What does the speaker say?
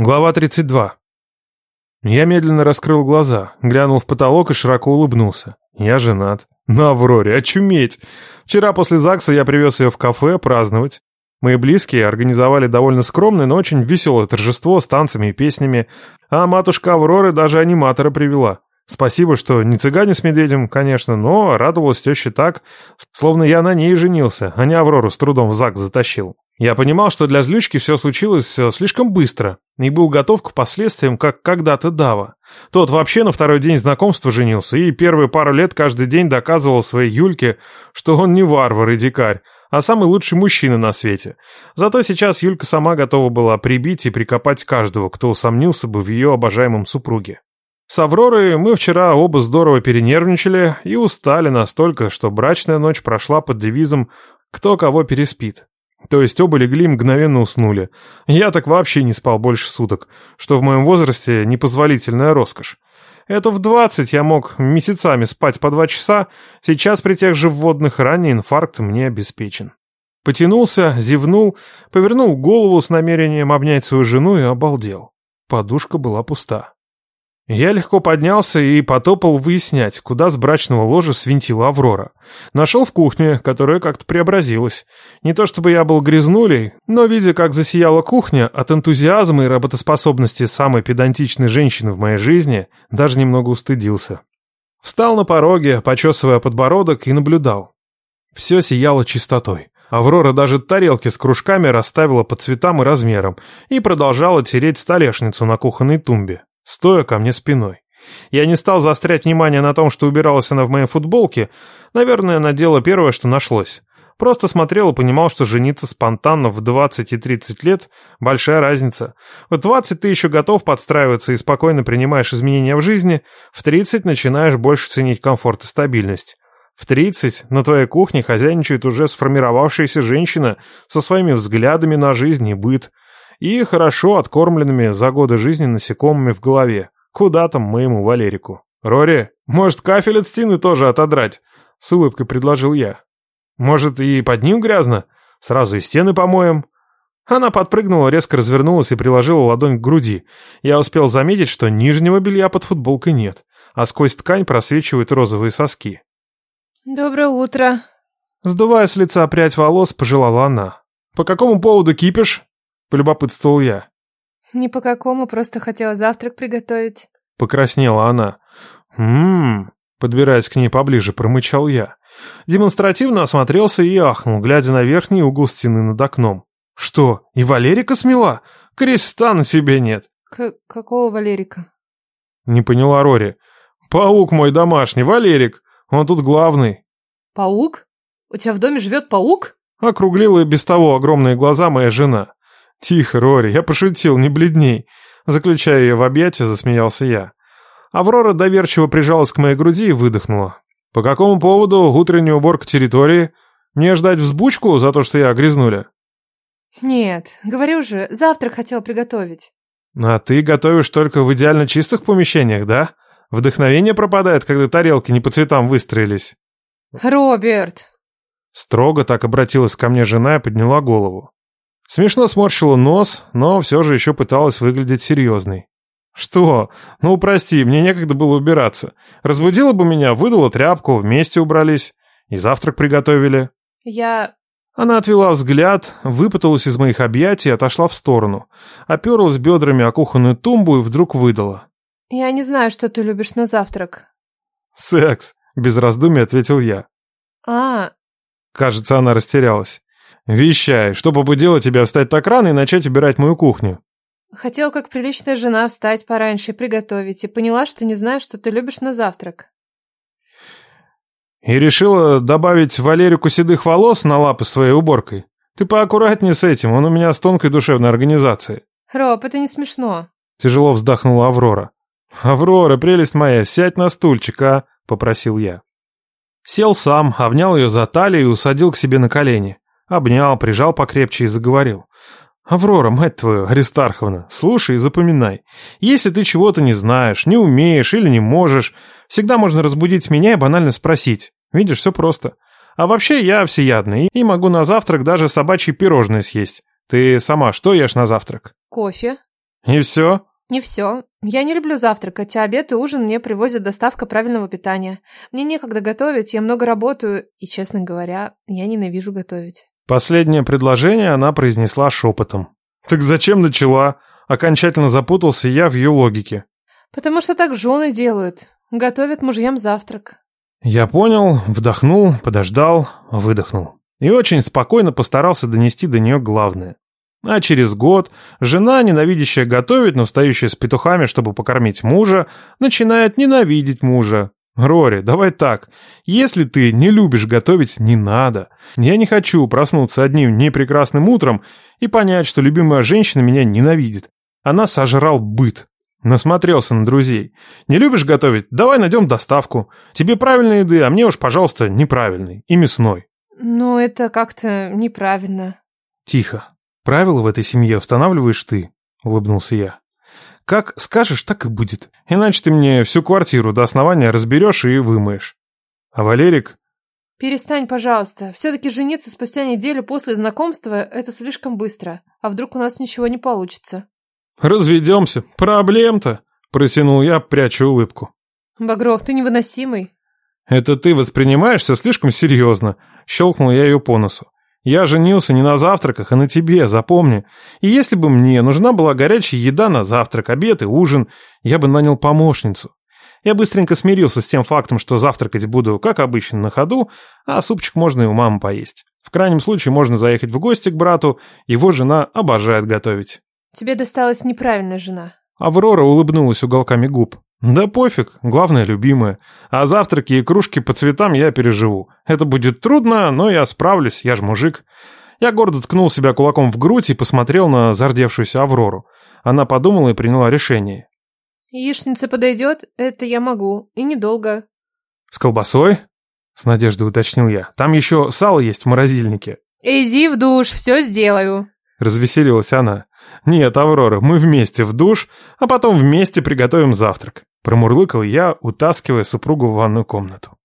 Глава 32. Я медленно раскрыл глаза, глянул в потолок и широко улыбнулся. Я женат. На Авроре, очуметь! Вчера после ЗАГСа я привез ее в кафе праздновать. Мои близкие организовали довольно скромное, но очень веселое торжество с танцами и песнями, а матушка Авроры даже аниматора привела. Спасибо, что не цыгане с медведем, конечно, но радовалась теща так, словно я на ней женился, а не Аврору с трудом в ЗАГС затащил. Я понимал, что для злючки все случилось э, слишком быстро, и был готов к последствиям, как когда-то Дава. Тот вообще на второй день знакомства женился, и первые пару лет каждый день доказывал своей Юльке, что он не варвар и дикарь, а самый лучший мужчина на свете. Зато сейчас Юлька сама готова была прибить и прикопать каждого, кто усомнился бы в ее обожаемом супруге. С Авророй мы вчера оба здорово перенервничали и устали настолько, что брачная ночь прошла под девизом «Кто кого переспит». То есть оба легли и мгновенно уснули. Я так вообще не спал больше суток, что в моем возрасте непозволительная роскошь. Это в двадцать я мог месяцами спать по два часа, сейчас при тех же вводных ранее инфаркт мне обеспечен. Потянулся, зевнул, повернул голову с намерением обнять свою жену и обалдел. Подушка была пуста. Я легко поднялся и потопал выяснять, куда с брачного ложа свинтила Аврора. Нашел в кухне, которая как-то преобразилась. Не то чтобы я был грязнулей, но, видя, как засияла кухня, от энтузиазма и работоспособности самой педантичной женщины в моей жизни, даже немного устыдился. Встал на пороге, почесывая подбородок, и наблюдал. Все сияло чистотой. Аврора даже тарелки с кружками расставила по цветам и размерам и продолжала тереть столешницу на кухонной тумбе стоя ко мне спиной. Я не стал заострять внимание на том, что убиралась она в моей футболке. Наверное, надела первое, что нашлось. Просто смотрел и понимал, что жениться спонтанно в 20 и 30 лет – большая разница. В 20 ты еще готов подстраиваться и спокойно принимаешь изменения в жизни, в 30 начинаешь больше ценить комфорт и стабильность. В 30 на твоей кухне хозяйничает уже сформировавшаяся женщина со своими взглядами на жизнь и быт – и хорошо откормленными за годы жизни насекомыми в голове. Куда там моему Валерику? «Рори, может, кафель от стены тоже отодрать?» — с улыбкой предложил я. «Может, и под ним грязно? Сразу и стены помоем?» Она подпрыгнула, резко развернулась и приложила ладонь к груди. Я успел заметить, что нижнего белья под футболкой нет, а сквозь ткань просвечивают розовые соски. «Доброе утро!» Сдувая с лица прядь волос, пожелала она. «По какому поводу кипишь?» — полюбопытствовал я. «Ни по какому, просто хотела завтрак приготовить». Покраснела она. «Ммм...» Подбираясь к ней поближе, промычал я. Демонстративно осмотрелся и ахнул, глядя на верхний угол стены над окном. «Что, и Валерика смела? Креста на тебе нет!» К «Какого Валерика?» Не поняла Рори. «Паук мой домашний, Валерик. Он тут главный». «Паук? У тебя в доме живет паук?» Округлила без того огромные глаза моя жена. «Тихо, Рори, я пошутил, не бледней». Заключая ее в объятия, засмеялся я. Аврора доверчиво прижалась к моей груди и выдохнула. «По какому поводу утренняя уборка территории? Мне ждать взбучку за то, что я грязнуля?» «Нет, говорю же, завтрак хотел приготовить». «А ты готовишь только в идеально чистых помещениях, да? Вдохновение пропадает, когда тарелки не по цветам выстроились». «Роберт!» Строго так обратилась ко мне жена и подняла голову. Смешно сморщила нос, но все же еще пыталась выглядеть серьезной. «Что? Ну, прости, мне некогда было убираться. Разбудила бы меня, выдала тряпку, вместе убрались. И завтрак приготовили». «Я...» Она отвела взгляд, выпуталась из моих объятий и отошла в сторону. Оперлась бедрами о кухонную тумбу и вдруг выдала. «Я не знаю, что ты любишь на завтрак». «Секс», — без раздумий ответил я. «А...» Кажется, она растерялась. «Вещай, что побудило тебя встать так рано и начать убирать мою кухню?» Хотела, как приличная жена, встать пораньше и приготовить, и поняла, что не знаю, что ты любишь на завтрак. И решила добавить Валерику седых волос на лапы своей уборкой? Ты поаккуратнее с этим, он у меня с тонкой душевной организацией. Роб, это не смешно. Тяжело вздохнула Аврора. «Аврора, прелесть моя, сядь на стульчик, а?» — попросил я. Сел сам, обнял ее за талию и усадил к себе на колени. Обнял, прижал покрепче и заговорил. «Аврора, мать твою, Аристарховна, слушай и запоминай. Если ты чего-то не знаешь, не умеешь или не можешь, всегда можно разбудить меня и банально спросить. Видишь, все просто. А вообще я всеядный и могу на завтрак даже собачьи пирожные съесть. Ты сама что ешь на завтрак?» «Кофе». И все? Не все. Я не люблю завтракать, а обед и ужин мне привозят доставка правильного питания. Мне некогда готовить, я много работаю, и, честно говоря, я ненавижу готовить. Последнее предложение она произнесла шепотом. Так зачем начала? Окончательно запутался я в ее логике. Потому что так жены делают. Готовят мужьям завтрак. Я понял, вдохнул, подождал, выдохнул. И очень спокойно постарался донести до нее главное. А через год жена, ненавидящая готовить, но встающая с петухами, чтобы покормить мужа, начинает ненавидеть мужа. Рори, давай так. Если ты не любишь готовить, не надо. Я не хочу проснуться одним непрекрасным утром и понять, что любимая женщина меня ненавидит. Она сожрал быт. Насмотрелся на друзей. Не любишь готовить? Давай найдем доставку. Тебе правильной еды, а мне уж, пожалуйста, неправильной. И мясной. Ну, это как-то неправильно. Тихо. Правила в этой семье устанавливаешь ты, улыбнулся я. Как скажешь, так и будет. Иначе ты мне всю квартиру до основания разберешь и вымоешь. А Валерик... Перестань, пожалуйста. Все-таки жениться спустя неделю после знакомства – это слишком быстро. А вдруг у нас ничего не получится? «Разведемся. Проблем-то!» – протянул я, пряча улыбку. «Багров, ты невыносимый». «Это ты воспринимаешь все слишком серьезно», – щелкнул я ее по носу. «Я женился не на завтраках, а на тебе, запомни. И если бы мне нужна была горячая еда на завтрак, обед и ужин, я бы нанял помощницу. Я быстренько смирился с тем фактом, что завтракать буду, как обычно, на ходу, а супчик можно и у мамы поесть. В крайнем случае можно заехать в гости к брату, его жена обожает готовить». Тебе досталась неправильная жена. Аврора улыбнулась уголками губ. Да пофиг, главное любимая. А завтраки и кружки по цветам я переживу. Это будет трудно, но я справлюсь, я ж мужик. Я гордо ткнул себя кулаком в грудь и посмотрел на зардевшуюся Аврору. Она подумала и приняла решение. Яичница подойдет? Это я могу. И недолго. С колбасой? С надеждой уточнил я. Там еще сало есть в морозильнике. Иди в душ, все сделаю. Развеселилась она. «Нет, Аврора, мы вместе в душ, а потом вместе приготовим завтрак», промурлыкал я, утаскивая супругу в ванную комнату.